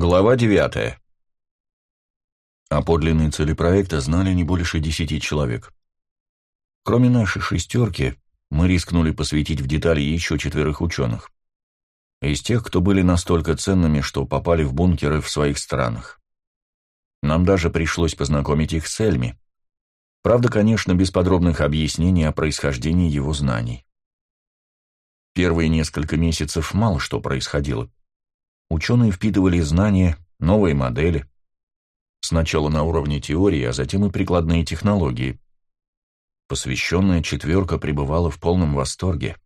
Глава 9. О подлинной цели проекта знали не больше десяти человек. Кроме нашей шестерки, мы рискнули посвятить в детали еще четверых ученых. Из тех, кто были настолько ценными, что попали в бункеры в своих странах. Нам даже пришлось познакомить их с Эльми. Правда, конечно, без подробных объяснений о происхождении его знаний. Первые несколько месяцев мало что происходило. Ученые впитывали знания, новые модели. Сначала на уровне теории, а затем и прикладные технологии. Посвященная четверка пребывала в полном восторге.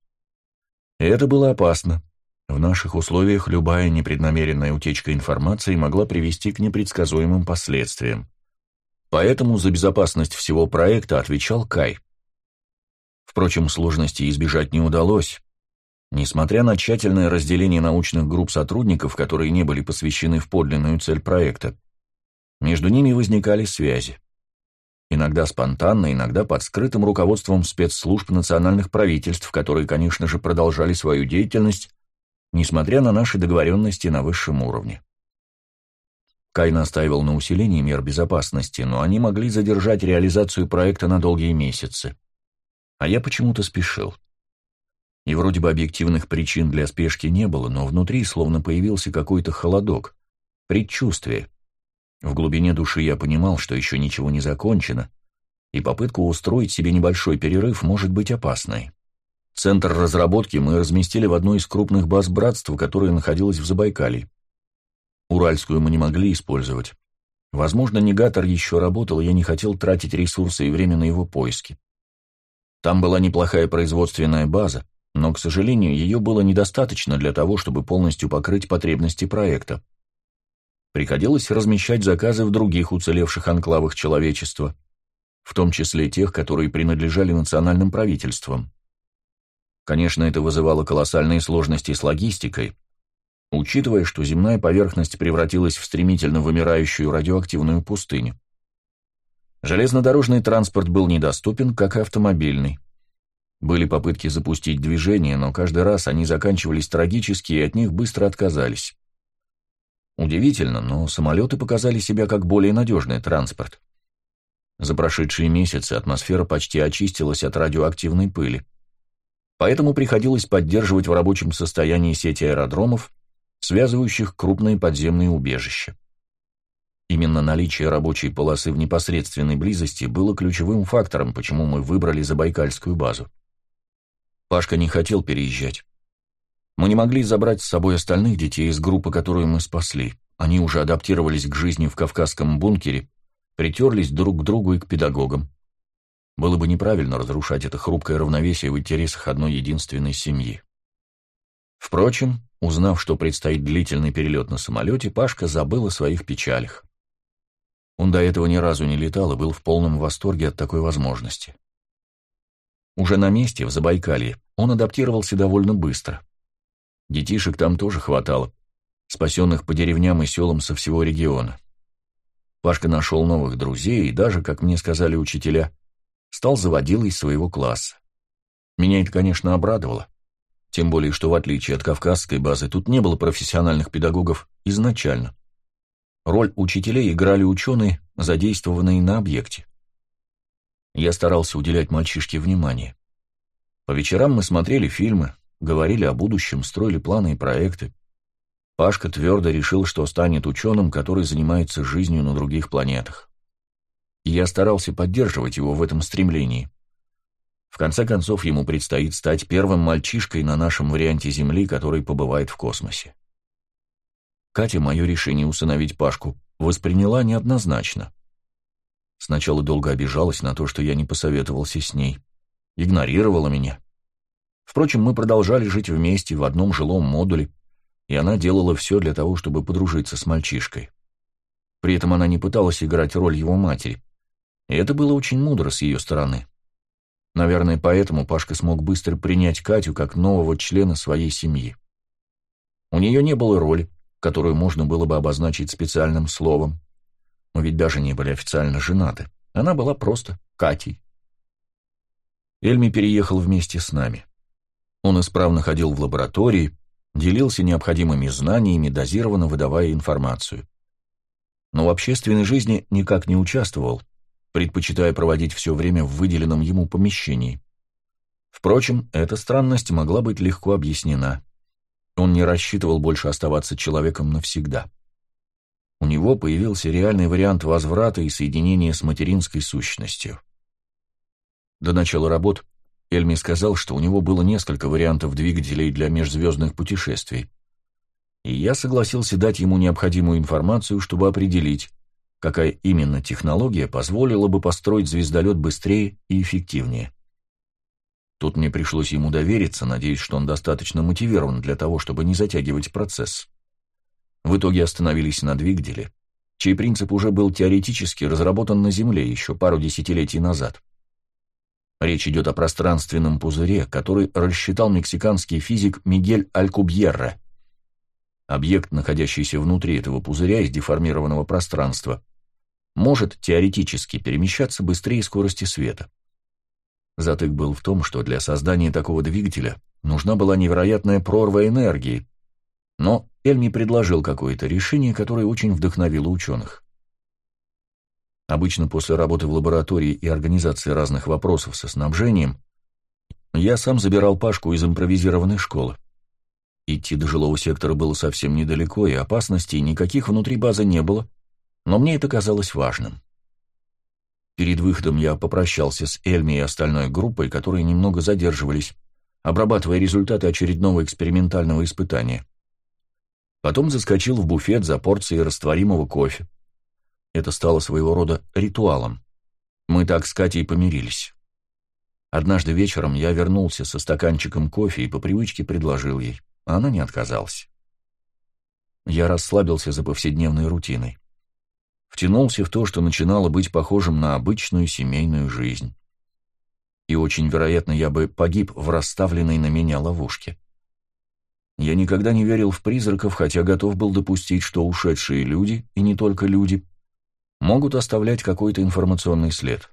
Это было опасно. В наших условиях любая непреднамеренная утечка информации могла привести к непредсказуемым последствиям. Поэтому за безопасность всего проекта отвечал Кай. Впрочем, сложности избежать не удалось. Несмотря на тщательное разделение научных групп сотрудников, которые не были посвящены в подлинную цель проекта, между ними возникали связи. Иногда спонтанно, иногда под скрытым руководством спецслужб национальных правительств, которые, конечно же, продолжали свою деятельность, несмотря на наши договоренности на высшем уровне. Кай настаивал на усилении мер безопасности, но они могли задержать реализацию проекта на долгие месяцы. А я почему-то спешил. И вроде бы объективных причин для спешки не было, но внутри словно появился какой-то холодок, предчувствие. В глубине души я понимал, что еще ничего не закончено, и попытка устроить себе небольшой перерыв может быть опасной. Центр разработки мы разместили в одной из крупных баз братства, которая находилась в Забайкалье. Уральскую мы не могли использовать. Возможно, негатор еще работал, и я не хотел тратить ресурсы и время на его поиски. Там была неплохая производственная база, но, к сожалению, ее было недостаточно для того, чтобы полностью покрыть потребности проекта. Приходилось размещать заказы в других уцелевших анклавах человечества, в том числе тех, которые принадлежали национальным правительствам. Конечно, это вызывало колоссальные сложности с логистикой, учитывая, что земная поверхность превратилась в стремительно вымирающую радиоактивную пустыню. Железнодорожный транспорт был недоступен, как и автомобильный. Были попытки запустить движение, но каждый раз они заканчивались трагически, и от них быстро отказались. Удивительно, но самолеты показали себя как более надежный транспорт. За прошедшие месяцы атмосфера почти очистилась от радиоактивной пыли. Поэтому приходилось поддерживать в рабочем состоянии сети аэродромов, связывающих крупные подземные убежища. Именно наличие рабочей полосы в непосредственной близости было ключевым фактором, почему мы выбрали Забайкальскую базу. Пашка не хотел переезжать. Мы не могли забрать с собой остальных детей из группы, которую мы спасли. Они уже адаптировались к жизни в кавказском бункере, притерлись друг к другу и к педагогам. Было бы неправильно разрушать это хрупкое равновесие в интересах одной единственной семьи. Впрочем, узнав, что предстоит длительный перелет на самолете, Пашка забыл о своих печалях. Он до этого ни разу не летал и был в полном восторге от такой возможности. Уже на месте, в Забайкалье, он адаптировался довольно быстро. Детишек там тоже хватало, спасенных по деревням и селам со всего региона. Пашка нашел новых друзей и даже, как мне сказали учителя, стал заводилой своего класса. Меня это, конечно, обрадовало. Тем более, что в отличие от кавказской базы, тут не было профессиональных педагогов изначально. Роль учителей играли ученые, задействованные на объекте. Я старался уделять мальчишке внимание. По вечерам мы смотрели фильмы, говорили о будущем, строили планы и проекты. Пашка твердо решил, что станет ученым, который занимается жизнью на других планетах. И я старался поддерживать его в этом стремлении. В конце концов, ему предстоит стать первым мальчишкой на нашем варианте Земли, который побывает в космосе. Катя мое решение усыновить Пашку восприняла неоднозначно. Сначала долго обижалась на то, что я не посоветовался с ней. Игнорировала меня. Впрочем, мы продолжали жить вместе в одном жилом модуле, и она делала все для того, чтобы подружиться с мальчишкой. При этом она не пыталась играть роль его матери. И это было очень мудро с ее стороны. Наверное, поэтому Пашка смог быстро принять Катю как нового члена своей семьи. У нее не было роли, которую можно было бы обозначить специальным словом. Мы ведь даже не были официально женаты. Она была просто Катей. Эльми переехал вместе с нами. Он исправно ходил в лаборатории, делился необходимыми знаниями, дозированно выдавая информацию. Но в общественной жизни никак не участвовал, предпочитая проводить все время в выделенном ему помещении. Впрочем, эта странность могла быть легко объяснена. Он не рассчитывал больше оставаться человеком навсегда. У него появился реальный вариант возврата и соединения с материнской сущностью. До начала работ Эльми сказал, что у него было несколько вариантов двигателей для межзвездных путешествий. И я согласился дать ему необходимую информацию, чтобы определить, какая именно технология позволила бы построить звездолет быстрее и эффективнее. Тут мне пришлось ему довериться, надеясь, что он достаточно мотивирован для того, чтобы не затягивать процесс. В итоге остановились на двигателе, чей принцип уже был теоретически разработан на Земле еще пару десятилетий назад. Речь идет о пространственном пузыре, который рассчитал мексиканский физик Мигель Алькубьерре. Объект, находящийся внутри этого пузыря из деформированного пространства, может теоретически перемещаться быстрее скорости света. Затык был в том, что для создания такого двигателя нужна была невероятная прорва энергии, но Эльми предложил какое-то решение, которое очень вдохновило ученых. Обычно после работы в лаборатории и организации разных вопросов со снабжением я сам забирал Пашку из импровизированной школы. Идти до жилого сектора было совсем недалеко, и опасностей никаких внутри базы не было, но мне это казалось важным. Перед выходом я попрощался с Эльми и остальной группой, которые немного задерживались, обрабатывая результаты очередного экспериментального испытания. Потом заскочил в буфет за порцией растворимого кофе. Это стало своего рода ритуалом. Мы так с Катей помирились. Однажды вечером я вернулся со стаканчиком кофе и по привычке предложил ей, а она не отказалась. Я расслабился за повседневной рутиной втянулся в то, что начинало быть похожим на обычную семейную жизнь. И очень вероятно, я бы погиб в расставленной на меня ловушке. Я никогда не верил в призраков, хотя готов был допустить, что ушедшие люди, и не только люди, могут оставлять какой-то информационный след.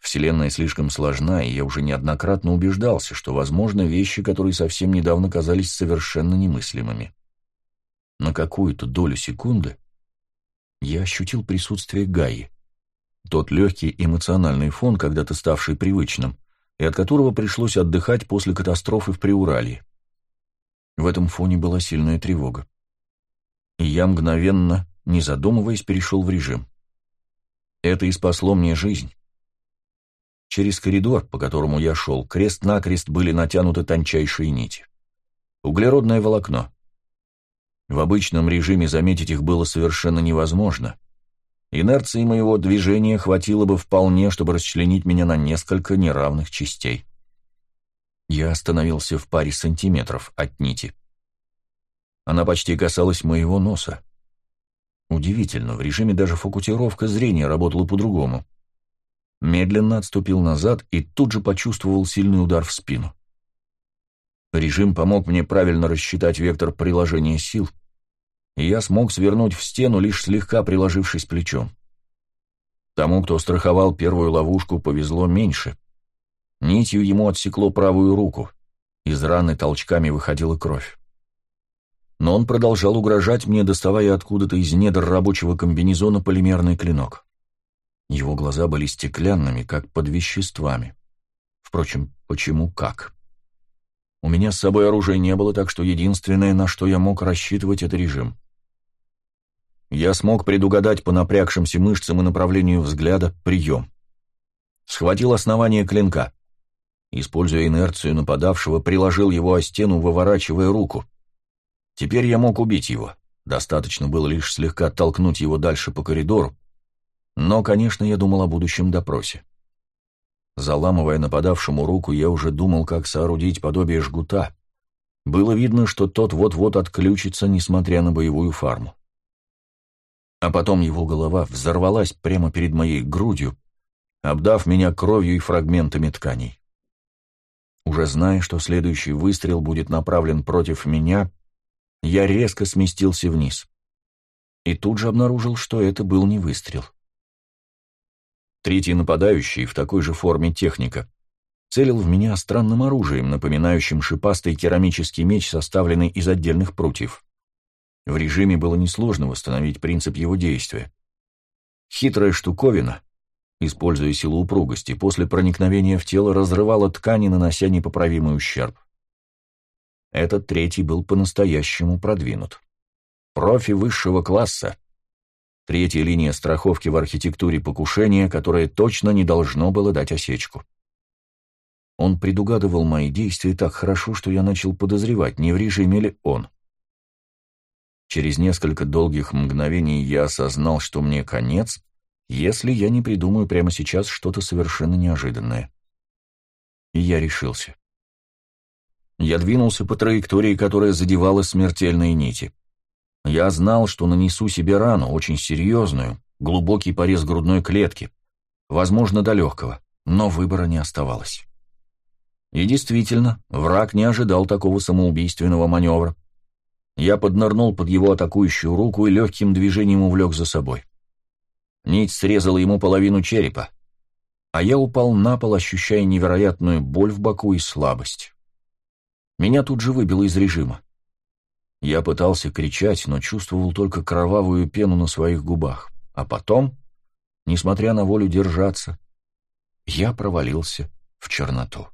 Вселенная слишком сложна, и я уже неоднократно убеждался, что возможны вещи, которые совсем недавно казались совершенно немыслимыми. На какую-то долю секунды я ощутил присутствие Гаи. Тот легкий эмоциональный фон, когда-то ставший привычным, и от которого пришлось отдыхать после катастрофы в Приуралье. В этом фоне была сильная тревога. И я мгновенно, не задумываясь, перешел в режим. Это и спасло мне жизнь. Через коридор, по которому я шел, крест-накрест были натянуты тончайшие нити. Углеродное волокно. В обычном режиме заметить их было совершенно невозможно. Инерции моего движения хватило бы вполне, чтобы расчленить меня на несколько неравных частей. Я остановился в паре сантиметров от нити. Она почти касалась моего носа. Удивительно, в режиме даже фокусировка зрения работала по-другому. Медленно отступил назад и тут же почувствовал сильный удар в спину. Режим помог мне правильно рассчитать вектор приложения сил — и я смог свернуть в стену, лишь слегка приложившись плечом. Тому, кто страховал первую ловушку, повезло меньше. Нитью ему отсекло правую руку. Из раны толчками выходила кровь. Но он продолжал угрожать мне, доставая откуда-то из недр рабочего комбинезона полимерный клинок. Его глаза были стеклянными, как под веществами. Впрочем, почему как? У меня с собой оружия не было, так что единственное, на что я мог рассчитывать, это режим. Я смог предугадать по напрягшимся мышцам и направлению взгляда прием. Схватил основание клинка. Используя инерцию нападавшего, приложил его о стену, выворачивая руку. Теперь я мог убить его. Достаточно было лишь слегка оттолкнуть его дальше по коридору. Но, конечно, я думал о будущем допросе. Заламывая нападавшему руку, я уже думал, как соорудить подобие жгута. Было видно, что тот вот-вот отключится, несмотря на боевую фарму. А потом его голова взорвалась прямо перед моей грудью, обдав меня кровью и фрагментами тканей. Уже зная, что следующий выстрел будет направлен против меня, я резко сместился вниз. И тут же обнаружил, что это был не выстрел. Третий нападающий в такой же форме техника целил в меня странным оружием, напоминающим шипастый керамический меч, составленный из отдельных прутьев. В режиме было несложно восстановить принцип его действия. Хитрая штуковина, используя силу упругости, после проникновения в тело разрывала ткани, нанося непоправимый ущерб. Этот третий был по-настоящему продвинут. Профи высшего класса. Третья линия страховки в архитектуре покушения, которое точно не должно было дать осечку. Он предугадывал мои действия так хорошо, что я начал подозревать, не в режиме ли он. Через несколько долгих мгновений я осознал, что мне конец, если я не придумаю прямо сейчас что-то совершенно неожиданное. И я решился. Я двинулся по траектории, которая задевала смертельные нити. Я знал, что нанесу себе рану, очень серьезную, глубокий порез грудной клетки, возможно, до легкого, но выбора не оставалось. И действительно, враг не ожидал такого самоубийственного маневра. Я поднырнул под его атакующую руку и легким движением увлек за собой. Нить срезала ему половину черепа, а я упал на пол, ощущая невероятную боль в боку и слабость. Меня тут же выбило из режима. Я пытался кричать, но чувствовал только кровавую пену на своих губах. А потом, несмотря на волю держаться, я провалился в черноту.